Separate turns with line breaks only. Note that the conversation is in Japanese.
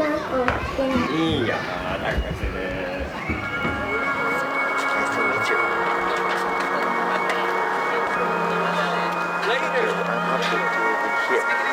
番って
いいよななんかする。
ラ